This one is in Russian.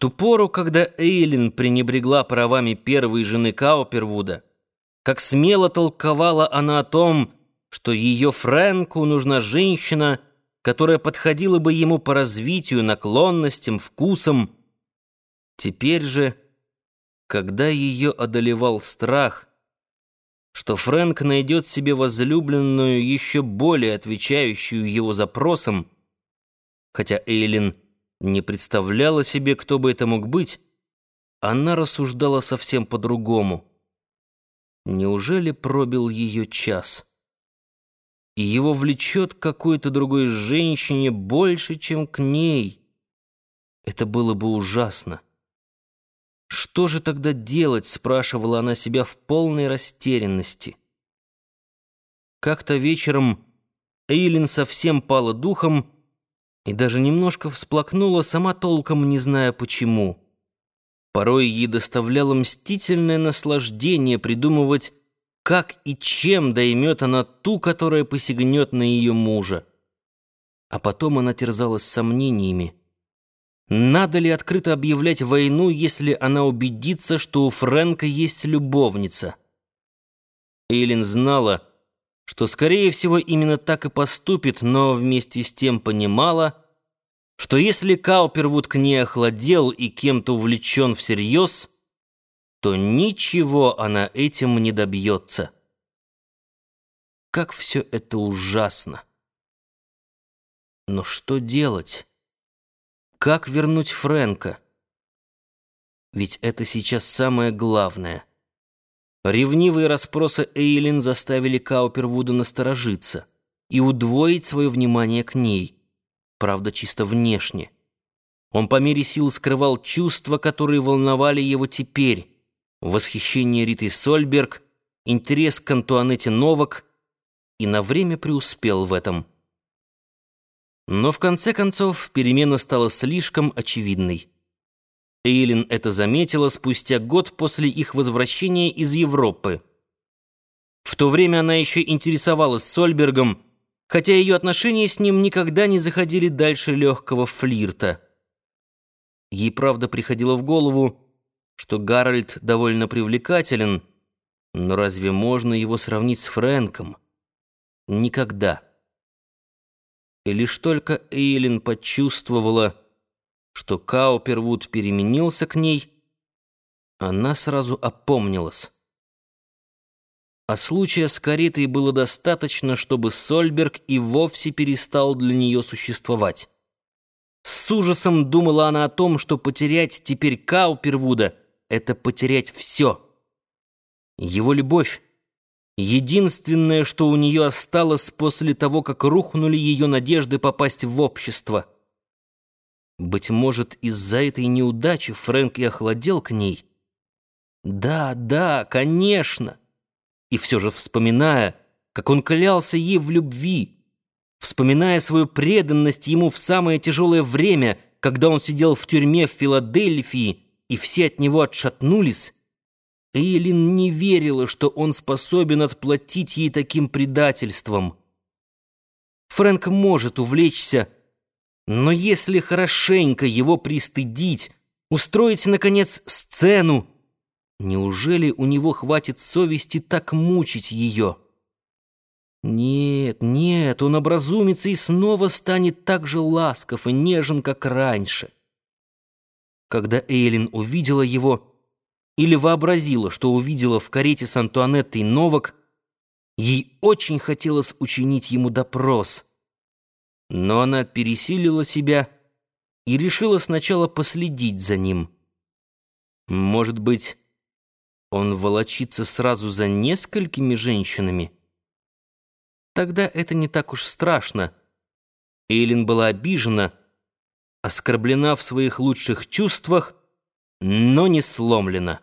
ту пору, когда Эйлин пренебрегла правами первой жены Каупервуда, как смело толковала она о том, что ее Фрэнку нужна женщина, которая подходила бы ему по развитию, наклонностям, вкусам. Теперь же, когда ее одолевал страх, что Фрэнк найдет себе возлюбленную, еще более отвечающую его запросам, хотя Эйлин не представляла себе, кто бы это мог быть, она рассуждала совсем по-другому. Неужели пробил ее час? И его влечет к какой-то другой женщине больше, чем к ней. Это было бы ужасно. «Что же тогда делать?» — спрашивала она себя в полной растерянности. Как-то вечером Эйлин совсем пала духом и даже немножко всплакнула, сама толком не зная почему. Порой ей доставляло мстительное наслаждение придумывать, как и чем доймет она ту, которая посягнет на ее мужа. А потом она терзалась сомнениями. Надо ли открыто объявлять войну, если она убедится, что у Фрэнка есть любовница? Эйлин знала, что, скорее всего, именно так и поступит, но вместе с тем понимала, что если Каупервуд к ней охладел и кем-то увлечен всерьез, то ничего она этим не добьется. Как все это ужасно! Но что делать? Как вернуть Фрэнка? Ведь это сейчас самое главное. Ревнивые расспросы Эйлин заставили Каупервуда насторожиться и удвоить свое внимание к ней, правда, чисто внешне. Он по мере сил скрывал чувства, которые волновали его теперь. Восхищение Ритой Сольберг, интерес к Антуанетте Новак, и на время преуспел в этом. Но в конце концов перемена стала слишком очевидной. Эйлин это заметила спустя год после их возвращения из Европы. В то время она еще интересовалась Сольбергом, хотя ее отношения с ним никогда не заходили дальше легкого флирта. Ей правда приходило в голову, что Гарольд довольно привлекателен, но разве можно его сравнить с Фрэнком? Никогда. И лишь только Эйлин почувствовала, что Каупервуд переменился к ней, она сразу опомнилась. А случая с каретой было достаточно, чтобы Сольберг и вовсе перестал для нее существовать. С ужасом думала она о том, что потерять теперь Каупервуда — это потерять все. Его любовь Единственное, что у нее осталось после того, как рухнули ее надежды попасть в общество. Быть может, из-за этой неудачи Фрэнк и охладел к ней. Да, да, конечно. И все же вспоминая, как он клялся ей в любви, вспоминая свою преданность ему в самое тяжелое время, когда он сидел в тюрьме в Филадельфии, и все от него отшатнулись, Эйлин не верила, что он способен отплатить ей таким предательством. Фрэнк может увлечься, но если хорошенько его пристыдить, устроить, наконец, сцену, неужели у него хватит совести так мучить ее? Нет, нет, он образумится и снова станет так же ласков и нежен, как раньше. Когда Эйлин увидела его, или вообразила, что увидела в карете с Антуанеттой Новак, ей очень хотелось учинить ему допрос. Но она пересилила себя и решила сначала последить за ним. Может быть, он волочится сразу за несколькими женщинами? Тогда это не так уж страшно. Эйлин была обижена, оскорблена в своих лучших чувствах, но не сломлена.